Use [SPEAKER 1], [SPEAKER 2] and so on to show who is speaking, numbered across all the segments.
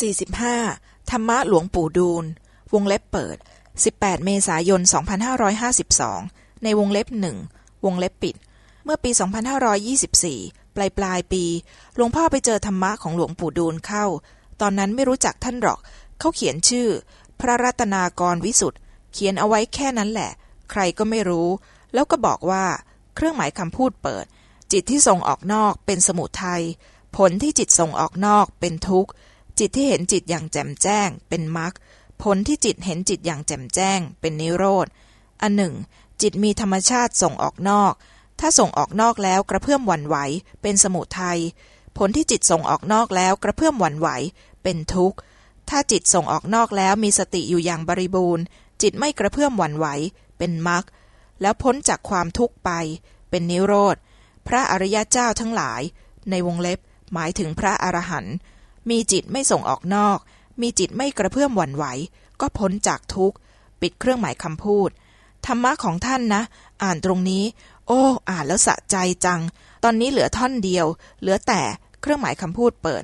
[SPEAKER 1] 45 ธรรมะหลวงปู่ดูล วงเล็บเปิด 18 เมษายน 2552 ในวงเล็บหนึ่ง วงเล็บปิด เมื่อปี 2524 ปลายปลายปี หลวงพ่อไปเจอธรรมะของหลวงปู่ดูลเข้า ตอนนั้นไม่รู้จักท่านหรอก เขาเขียนชื่อ พระรัตนากรวิสุทธ์เขียนเอาไว้แค่นั้นแหละ ใครก็ไม่รู้ แล้วก็บอกว่า เครื่องหมายคำพูดเปิด จิตที่ส่งออกนอกเป็นสมุทัยผลที่จิตส่งออกนอกเป็นทุกข์ จิตที่เห็นจิตอย่างแจ่มแจ้ง เป็นมรรคผลที่จิตเห็นจิตอย่างแจ่มแจ้ง เป็นนิโรธ อันหนึ่ง จิตมีธรรมชาติส่งออกนอก ถ้าส่งออกนอกแล้วกระเพื่อมหวั่นไหว เป็นสมุทัย ผลที่จิตส่งออกนอกแล้วกระเพื่อมหวั่นไหว เป็นทุกข์ ถ้าจิตส่งออกนอกแล้วมีสติอยู่อย่างบริบูรณ์ จิตไม่กระเพื่อมหวั่นไหว เป็นมรรค แล้วพ้นจากความทุกข์ไป เป็นนิโรธ พระอริยเจ้าทั้งหลาย ในวงเล็บ หมายถึงพระอรหันต์ มีจิตไม่ส่งออกนอก มีจิตไม่กระเพื่อมหวั่นไหว ก็พ้นจากทุกข์ ปิดเครื่องหมายคำพูด ธรรมะของท่านนะ อ่านตรงนี้ โอ้ อ่านแล้วสะใจจัง ตอนนี้เหลือท่อนเดียว เหลือแต่เครื่องหมายคำพูดเปิด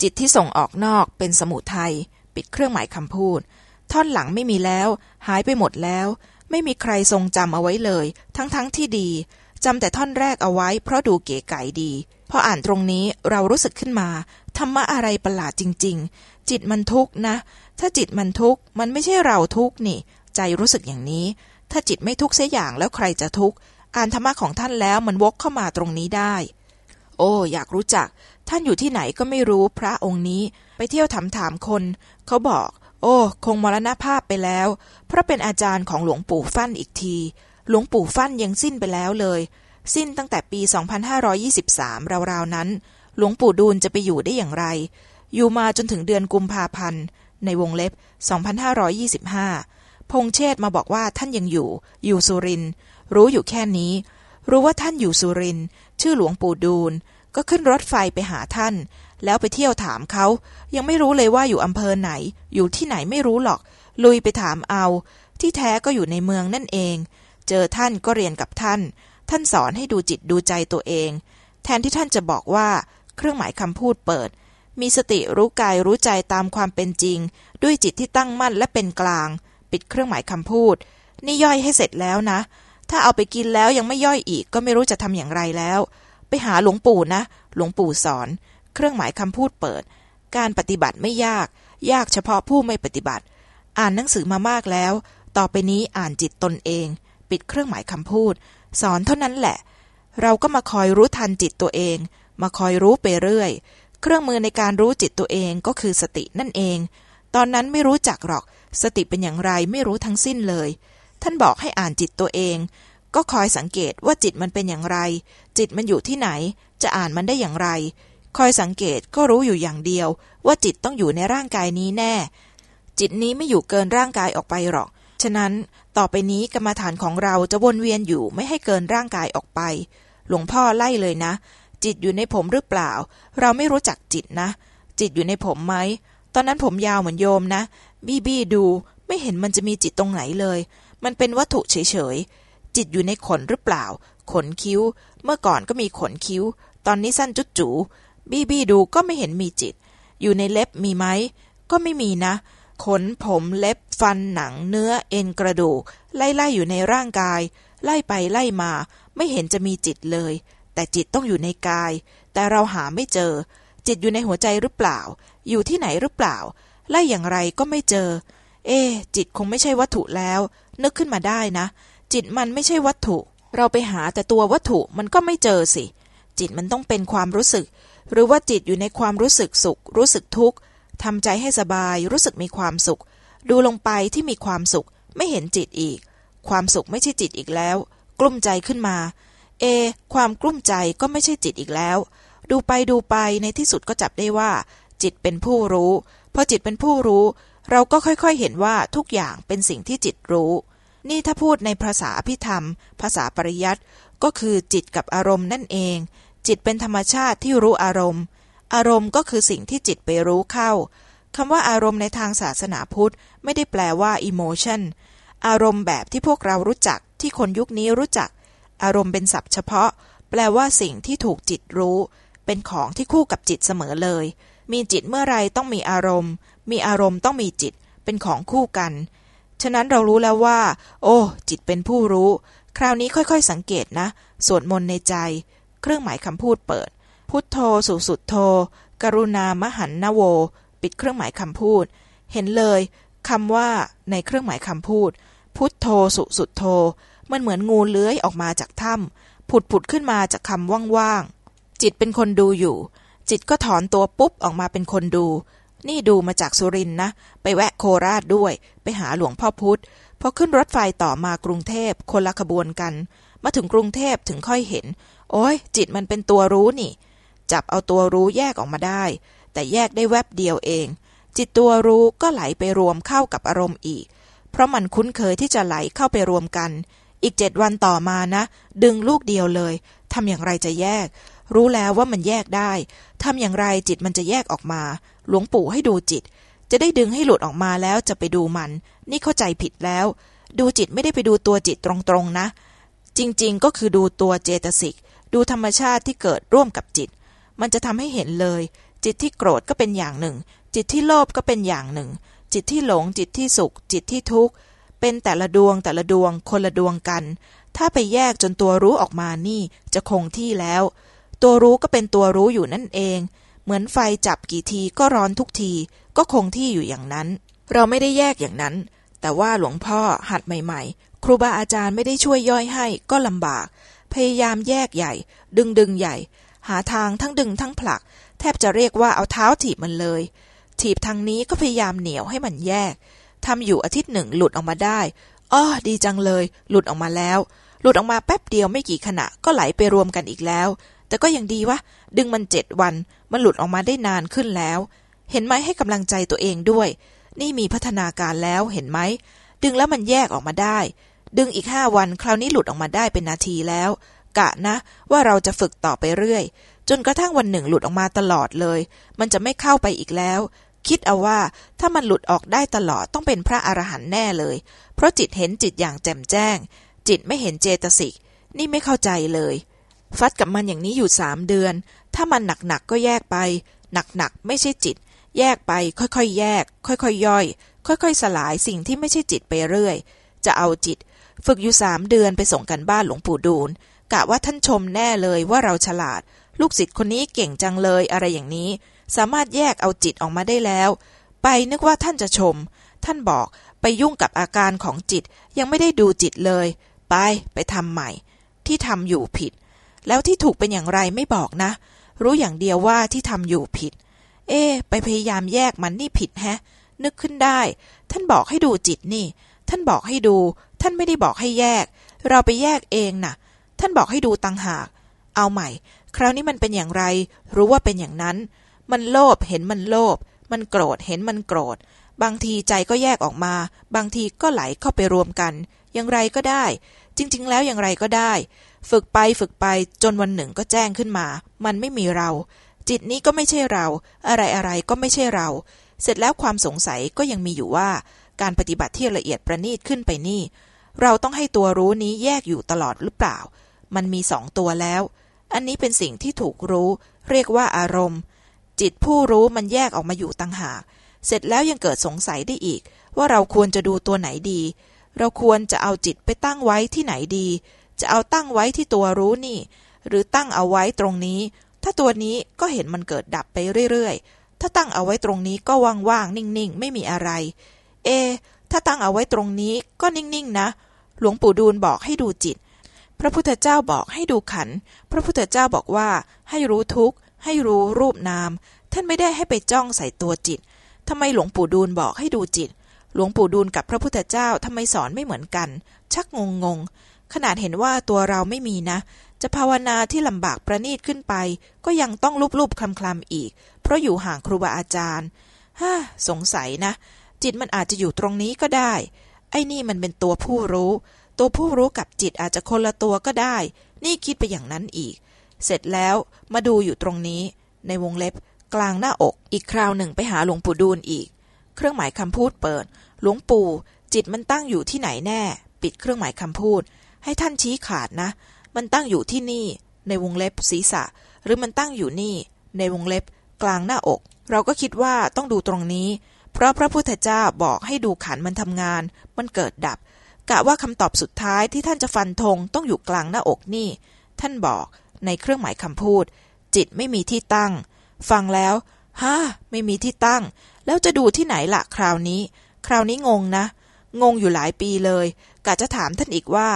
[SPEAKER 1] จิตที่ส่งออกนอกเป็นสมุทัยปิดเครื่องหมายคำพูด ท่อนหลังไม่มีแล้ว หายไปหมดแล้ว ไม่มีใครทรงจำเอาไว้เลย ทั้งๆทที่ดีจำแต่ท่อนแรกเอาไว้เพราะดูเก๋ไก๋ดี พออ่านตรงนี้เรารู้สึกขึ้นมา ธรรมะอะไรประหลาดจริง ๆ จิตมันทุกข์นะ ถ้าจิตมันทุกข์มันไม่ใช่เราทุกข์นี่ ใจรู้สึกอย่างนี้ ถ้าจิตไม่ทุกข์เสียอย่างแล้วใครจะทุกข์อ่านธรรมะของท่านแล้วมันวกเข้ามาตรงนี้ได้ โอ้อยากรู้จัก ท่านอยู่ที่ไหนก็ไม่รู้พระองค์นี้ ไปเที่ยวถามถามคน เขาบอก โอ้ คงมรณภาพไปแล้ว เพราะเป็นอาจารย์ของหลวงปู่ฟั่นอีกที หลวงปู่ฟั่นยังสิ้นไปแล้วเลย สิ้นตั้งแต่ปี 2523ราวๆนั้น หลวงปู่ดูลจะไปอยู่ได้อย่างไร อยู่มาจนถึงเดือนกุมภาพันธ์ ในวงเล็บ 2525 พงเชษมาบอกว่าท่านยังอยู่ อยู่สุริน รู้อยู่แค่นี้ รู้ว่าท่านอยู่สุริน ชื่อหลวงปู่ดูล ก็ขึ้นรถไฟไปหาท่าน แล้วไปเที่ยวถามเขา ยังไม่รู้เลยว่าอยู่อำเภอไหน อยู่ที่ไหนไม่รู้หรอก ลุยไปถามเอา ที่แท้ก็อยู่ในเมืองนั่นเอง เจอท่านก็เรียนกับท่าน ท่านสอนให้ดูจิตดูใจตัวเอง แทนที่ท่านจะบอกว่า เครื่องหมายคำพูดเปิด มีสติรู้กายรู้ใจตามความเป็นจริง ด้วยจิตที่ตั้งมั่นและเป็นกลาง ปิดเครื่องหมายคำพูด นี่ย่อยให้เสร็จแล้วนะ ถ้าเอาไปกินแล้วยังไม่ย่อยอีกก็ไม่รู้จะทำอย่างไรแล้ว ไปหาหลวงปู่นะ หลวงปู่สอน เครื่องหมายคำพูดเปิด การปฏิบัติไม่ยาก ยากเฉพาะผู้ไม่ปฏิบัติ อ่านหนังสือมามากแล้ว ต่อไปนี้อ่านจิตตนเอง ปิดเครื่องหมายคำพูด สอนเท่านั้นแหละ เราก็มาคอยรู้ทันจิตตัวเอง มาคอยรู้ไปเรื่อย เครื่องมือในการรู้จิตตัวเองก็คือสตินั่นเอง ตอนนั้นไม่รู้จักหรอก สติเป็นอย่างไรไม่รู้ทั้งสิ้นเลย ท่านบอกให้อ่านจิตตัวเอง ก็คอยสังเกตว่าจิตมันเป็นอย่างไร จิตมันอยู่ที่ไหน จะอ่านมันได้อย่างไร คอยสังเกตก็รู้อยู่อย่างเดียว ว่าจิตต้องอยู่ในร่างกายนี้แน่ จิตนี้ไม่อยู่เกินร่างกายออกไปหรอก ฉะนั้นต่อไปนี้กรรมฐานของเราจะวนเวียนอยู่ไม่ให้เกินร่างกายออกไป หลวงพ่อไล่เลยนะ จิตอยู่ในผมหรือเปล่า เราไม่รู้จักจิตนะ จิตอยู่ในผมไหม ตอนนั้นผมยาวเหมือนโยมนะ บี้บี้ดู ไม่เห็นมันจะมีจิตตรงไหนเลย มันเป็นวัตถุเฉยๆ จิตอยู่ในขนหรือเปล่า ขนคิ้ว เมื่อก่อนก็มีขนคิ้ว ตอนนี้สั้นจุดจูบี้บี้ดูก็ไม่เห็นมีจิต อยู่ในเล็บมีไหม ก็ไม่มีนะ ขนผมเล็บฟันหนังเนื้อเอ็นกระดูกไล่ๆอยู่ในร่างกาย ไล่ไปไล่มา ไม่เห็นจะมีจิตเลย แต่จิตต้องอยู่ในกาย แต่เราหาไม่เจอ จิตอยู่ในหัวใจหรือเปล่า อยู่ที่ไหนหรือเปล่า ไล่อย่างไรก็ไม่เจอ เอ๊จิตคงไม่ใช่วัตถุแล้ว นึกขึ้นมาได้นะ จิตมันไม่ใช่วัตถุ เราไปหาแต่ตัววัตถุมันก็ไม่เจอสิ จิตมันต้องเป็นความรู้สึก หรือว่าจิตอยู่ในความรู้สึกสุข รู้สึกทุกข์ทำใจให้สบาย รู้สึกมีความสุข ดูลงไปที่มีความสุข ไม่เห็นจิตอีก ความสุขไม่ใช่จิตอีกแล้ว กลุ้มใจขึ้นมา เอ ความกลุ้มใจก็ไม่ใช่จิตอีกแล้ว ดูไปดูไปในที่สุดก็จับได้ว่า จิตเป็นผู้รู้พอจิตเป็นผู้รู้ เราก็ค่อยๆเห็นว่าทุกอย่างเป็นสิ่งที่จิตรู้ นี่ถ้าพูดในภาษาพิธรรม ภาษาปริยัติก็คือจิตกับอารมณ์นั่นเอง จิตเป็นธรรมชาติที่รู้อารมณ์ อารมณ์ก็คือสิ่งที่จิตไปรู้เข้าคำว่าอารมณ์ในทางศาสนาพุทธ ไม่ได้แปลว่า emotion อารมณ์แบบที่พวกเรารู้จักที่คนยุคนี้รู้จัก อารมณ์เป็นศัพท์เฉพาะ แปลว่าสิ่งที่ถูกจิตรู้ เป็นของที่คู่กับจิตเสมอเลย มีจิตเมื่อไรต้องมีอารมณ์ มีอารมณ์ต้องมีจิต เป็นของคู่กัน ฉะนั้นเรารู้แล้วว่า โอ้ จิตเป็นผู้รู้ คราวนี้ค่อยๆสังเกตนะ สวดมนต์ในใจ เครื่องหมายคำพูดเปิด พุทโธสุสุดโธ กรุณามหันนโว ปิดเครื่องหมายคำพูด เห็นเลยคำว่าในเครื่องหมายคำพูด พุทโธสุสุดโธ มันเหมือนงูเลื้อยออกมาจากถ้ำผุดผุดขึ้นมาจากคำว่างๆ จิตเป็นคนดูอยู่ จิตก็ถอนตัวปุ๊บออกมาเป็นคนดู นี่ดูมาจากสุรินนะ ไปแวะโคราชด้วย ไปหาหลวงพ่อพุธพอขึ้นรถไฟต่อมากรุงเทพคนละขบวนกัน มาถึงกรุงเทพถึงค่อยเห็น โอ้ยจิตมันเป็นตัวรู้นี่ จับเอาตัวรู้แยกออกมาได้ แต่แยกได้แวบเดียวเอง จิตตัวรู้ก็ไหลไปรวมเข้ากับอารมณ์อีก เพราะมันคุ้นเคยที่จะไหลเข้าไปรวมกัน อีกเจ็ดวันต่อมานะ ดึงลูกเดียวเลยทำอย่างไรจะแยก รู้แล้วว่ามันแยกได้ทำอย่างไรจิตมันจะแยกออกมา หลวงปู่ให้ดูจิต จะได้ดึงให้หลุดออกมาแล้วจะไปดูมัน นี่เข้าใจผิดแล้ว ดูจิตไม่ได้ไปดูตัวจิตตรงๆนะ จริงๆก็คือดูตัวเจตสิก ดูธรรมชาติที่เกิดร่วมกับจิต มันจะทำให้เห็นเลย จิตที่โกรธก็เป็นอย่างหนึ่ง จิตที่โลภก็เป็นอย่างหนึ่ง จิตที่หลง จิตที่สุข จิตที่ทุกข์ เป็นแต่ละดวงแต่ละดวงคนละดวงกัน ถ้าไปแยกจนตัวรู้ออกมานี่จะคงที่แล้ว ตัวรู้ก็เป็นตัวรู้อยู่นั่นเอง เหมือนไฟจับกี่ทีก็ร้อนทุกที ก็คงที่อยู่อย่างนั้น เราไม่ได้แยกอย่างนั้น แต่ว่าหลวงพ่อหัดใหม่ ๆ ครูบาอาจารย์ไม่ได้ช่วยย่อยให้ก็ลำบาก พยายามแยกใหญ่ ดึงดึงใหญ่ หาทางทั้งดึงทั้งผลัก แทบจะเรียกว่าเอาเท้าถีบมันเลย ถีบทางนี้ก็พยายามเหนียวให้มันแยก ทำอยู่อาทิตย์หนึ่งหลุดออกมาได้อ้อดีจังเลย หลุดออกมาแล้ว หลุดออกมาแป๊บเดียวไม่กี่ขณะก็ไหลไปรวมกันอีกแล้ว แต่ก็ยังดีวะ ดึงมันเจ็ดวัน มันหลุดออกมาได้นานขึ้นแล้ว เห็นไหมให้กำลังใจตัวเองด้วย นี่มีพัฒนาการแล้วเห็นไหม ดึงแล้วมันแยกออกมาได้ ดึงอีกห้าวันคราวนี้หลุดออกมาได้เป็นนาทีแล้ว กะนะ ว่าเราจะฝึกต่อไปเรื่อย จนกระทั่งวันหนึ่งหลุดออกมาตลอดเลย มันจะไม่เข้าไปอีกแล้ว คิดเอาว่าถ้ามันหลุดออกได้ตลอดต้องเป็นพระอรหันต์แน่เลย เพราะจิตเห็นจิตอย่างแจ่มแจ้ง จิตไม่เห็นเจตสิก นี่ไม่เข้าใจเลย ฟัดกับมันอย่างนี้อยู่สามเดือน ถ้ามันหนักๆกก็แยกไป หนักๆไม่ใช่จิต แยกไปค่อยๆแยก ค่อยๆย่อย ค่อยๆ สลายสิ่งที่ไม่ใช่จิตไปเรื่อย จะเอาจิต ฝึกอยู่สามเดือนไปส่งกันบ้านหลวงปู่ดูลกะว่าท่านชมแน่เลยว่าเราฉลาด ลูกศิษย์คนนี้เก่งจังเลยอะไรอย่างนี้ สามารถแยกเอาจิตออกมาได้แล้ว ไปนึกว่าท่านจะชม ท่านบอกไปยุ่งกับอาการของจิต ยังไม่ได้ดูจิตเลย ไปไปทำใหม่ ที่ทำอยู่ผิด แล้วที่ถูกเป็นอย่างไรไม่บอกนะ รู้อย่างเดียวว่าที่ทำอยู่ผิด เอ๊ไปพยายามแยกมันนี่ผิดแฮะ นึกขึ้นได้ ท่านบอกให้ดูจิตนี่ ท่านบอกให้ดู ท่านไม่ได้บอกให้แยก เราไปแยกเองนะ่ะ ท่านบอกให้ดูตังหาก เอาใหม่ คราวนี้มันเป็นอย่างไร รู้ว่าเป็นอย่างนั้น มันโลภเห็นมันโลภมันโกรธเห็นมันโกรธ บางทีใจก็แยกออกมา บางทีก็ไหลเข้าไปรวมกัน อย่างไรก็ได้ จริง ๆ แล้วอย่างไรก็ได้ ฝึกไปฝึกไปจนวันหนึ่งก็แจ้งขึ้นมา มันไม่มีเรา จิตนี้ก็ไม่ใช่เรา อะไรอะไรก็ไม่ใช่เรา เสร็จแล้วความสงสัยก็ยังมีอยู่ว่า การปฏิบัติที่ละเอียดประณีตขึ้นไปนี่ เราต้องให้ตัวรู้นี้แยกอยู่ตลอดหรือเปล่า มันมีสองตัวแล้ว อันนี้เป็นสิ่งที่ถูกรู้ เรียกว่าอารมณ์ จิตผู้รู้มันแยกออกมาอยู่ต่างหาก เสร็จแล้วยังเกิดสงสัยได้อีก ว่าเราควรจะดูตัวไหนดี เราควรจะเอาจิตไปตั้งไว้ที่ไหนดี จะเอาตั้งไว้ที่ตัวรู้นี่ หรือตั้งเอาไว้ตรงนี้ ถ้าตัวนี้ก็เห็นมันเกิดดับไปเรื่อยๆ ถ้าตั้งเอาไว้ตรงนี้ก็ว่างๆ นิ่งๆ ไม่มีอะไร เอ ถ้าตั้งเอาไว้ตรงนี้ก็นิ่งๆ นะ หลวงปู่ดูลบอกให้ดูจิต พระพุทธเจ้าบอกให้ดูขัน พระพุทธเจ้าบอกว่าให้รู้ทุกข์ ให้รู้รูปนาม ท่านไม่ได้ให้ไปจ้องใส่ตัวจิตทำไมหลวงปู่ดูลบอกให้ดูจิต หลวงปู่ดูลกับพระพุทธเจ้าทำไมสอนไม่เหมือนกัน ชักงงงขนาดเห็นว่าตัวเราไม่มีนะ จะภาวนาที่ลำบากประณีตขึ้นไป ก็ยังต้องลูบๆคลำๆอีก เพราะอยู่ห่างครูบาอาจารย์ฮ่าสงสัยนะ จิตมันอาจจะอยู่ตรงนี้ก็ได้ ไอ้นี่มันเป็นตัวผู้รู้ ตัวผู้รู้กับจิตอาจจะคนละตัวก็ได้ นี่คิดไปอย่างนั้นอีก เสร็จแล้วมาดูอยู่ตรงนี้ ในวงเล็บ กลางหน้าอก อีกคราวหนึ่งไปหาหลวงปู่ดูลอีก เครื่องหมายคำพูดเปิด หลวงปู่ จิตมันตั้งอยู่ที่ไหนแน่ ปิดเครื่องหมายคำพูด ให้ท่านชี้ขาดนะ มันตั้งอยู่ที่นี่ ในวงเล็บศีรษะ หรือมันตั้งอยู่นี่ ในวงเล็บ กลางหน้าอก เราก็คิดว่าต้องดูตรงนี้ เพราะพระพุทธเจ้าบอกให้ดูขันมันทำงาน มันเกิดดับกะว่าคำตอบสุดท้ายที่ท่านจะฟันธงต้องอยู่กลางหน้าอกนี่ ท่านบอก ในเครื่องหมายคำพูด จิตไม่มีที่ตั้ง ฟังแล้วฮ่าไม่มีที่ตั้ง แล้วจะดูที่ไหนละคราวนี้ คราวนี้งงนะ งงอยู่หลายปีเลยกะจะถามท่านอีกว่า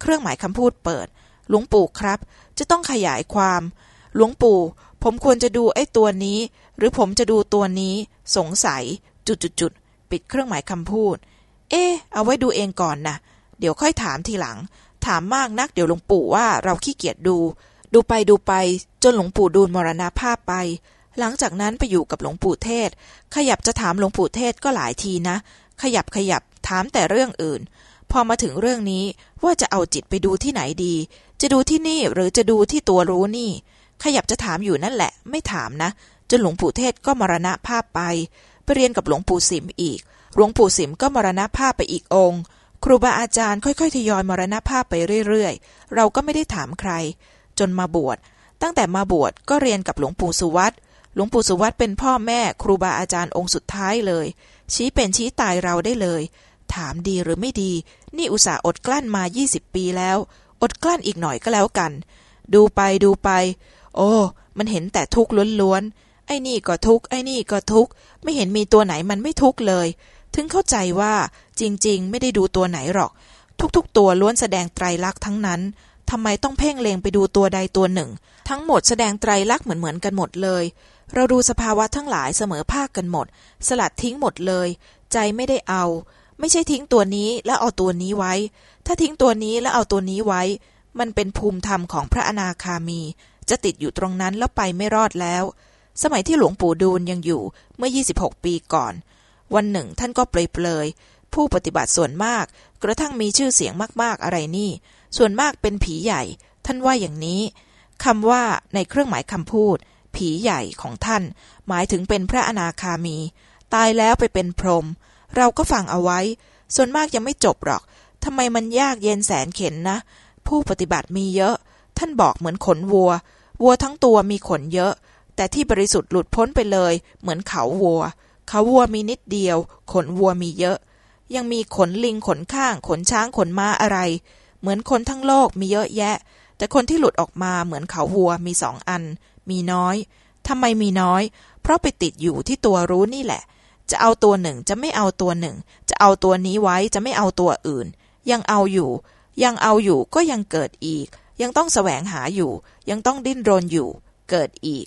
[SPEAKER 1] เครื่องหมายคำพูดเปิด หลวงปู่ครับ จะต้องขยายความ หลวงปู่ ผมควรจะดูไอ้ตัวนี้ หรือผมจะดูตัวนี้ สงสัย จุดจุดจุดปิดเครื่องหมายคำพูด เอ๊เอาไว้ดูเองก่อนนะเดี๋ยวค่อยถามทีหลัง ถามมากนักเดี๋ยวหลวงปู่ว่าเราขี้เกียจดู ดูไปดูไปจนหลวงปู่ดูลมรณาภาพไป หลังจากนั้นไปอยู่กับหลวงปู่เทศ ขยับจะถามหลวงปู่เทศก็หลายทีนะ ขยับขยับถามแต่เรื่องอื่น พอมาถึงเรื่องนี้ว่าจะเอาจิตไปดูที่ไหนดี จะดูที่นี่หรือจะดูที่ตัวรู้นี่ ขยับจะถามอยู่นั่นแหละ ไม่ถามนะ จนหลวงปู่เทศก็มรณภาพไปไปเรียนกับหลวงปู่สิมอีก หลวงปู่สิมก็มรณภาพไปอีกองค์ ครูบาอาจารย์ค่อยๆทยอยมรณภาพไปเรื่อยๆ เราก็ไม่ได้ถามใคร จนมาบวช ตั้งแต่มาบวชก็เรียนกับหลวงปู่สุวัตหลวงปู่สุวัตเป็นพ่อแม่ครูบาอาจารย์องค์สุดท้ายเลย ชี้เป็นชี้ตายเราได้เลย ถามดีหรือไม่ดี นี่อุตส่าห์อดกลั้นมา 20 ปีแล้ว อดกลั้นอีกหน่อยก็แล้วกัน ดูไปดูไป โอ้มันเห็นแต่ทุกข์ล้วนๆ ไอ้นี่ก็ทุกข์ ไอ้นี่ก็ทุกข์ ไม่เห็นมีตัวไหนมันไม่ทุกข์เลย ถึงเข้าใจว่าจริงๆ ไม่ได้ดูตัวไหนหรอก ทุกๆ ตัวล้วนแสดงไตรลักษณ์ทั้งนั้น ทำไมต้องเพ่งเลงไปดูตัวใดตัวหนึ่ง ทั้งหมดแสดงไตรลักษณ์เหมือนๆกันหมดเลย เราดูสภาวะทั้งหลายเสมอภาคกันหมด สลัดทิ้งหมดเลย ใจไม่ได้เอา ไม่ใช่ทิ้งตัวนี้แล้วเอาตัวนี้ไว้ ถ้าทิ้งตัวนี้แล้วเอาตัวนี้ไว้ มันเป็นภูมิธรรมของพระอนาคามี จะติดอยู่ตรงนั้นแล้วไปไม่รอดแล้ว สมัยที่หลวงปู่ดูลยังอยู่เมื่อ 26 ปีก่อน วันหนึ่งท่านก็เปลยๆผู้ปฏิบัติส่วนมาก กระทั่งมีชื่อเสียงมาก ๆ อะไรนี่ ส่วนมากเป็นผีใหญ่ ท่านว่าอย่างนี้คำว่าในเครื่องหมายคำพูด ผีใหญ่ของท่าน หมายถึงเป็นพระอนาคามี ตายแล้วไปเป็นพรหมเราก็ฟังเอาไว้ ส่วนมากยังไม่จบหรอกทำไมมันยากเย็นแสนเข็นนะ ผู้ปฏิบัติมีเยอะ ท่านบอกเหมือนขนวัว วัวทั้งตัวมีขนเยอะ แต่ที่บริสุทธิ์หลุดพ้นไปเลย เหมือนเขาวัว เขาวัวมีนิดเดียว ขนวัวมีเยอะ ยังมีขนลิงขนข้าง ขนช้างขนม้าอะไร เหมือนคนทั้งโลกมีเยอะแยะ แต่คนที่หลุดออกมาเหมือนเขาวัวมีสองอัน มีน้อยทำไมมีน้อย เพราะไปติดอยู่ที่ตัวรู้นี่แหละ จะเอาตัวหนึ่งจะไม่เอาตัวหนึ่ง จะเอาตัวนี้ไว้จะไม่เอาตัวอื่น ยังเอาอยู่ ยังเอาอยู่ก็ยังเกิดอีก ยังต้องแสวงหาอยู่ ยังต้องดิ้นรนอยู่ เกิดอีก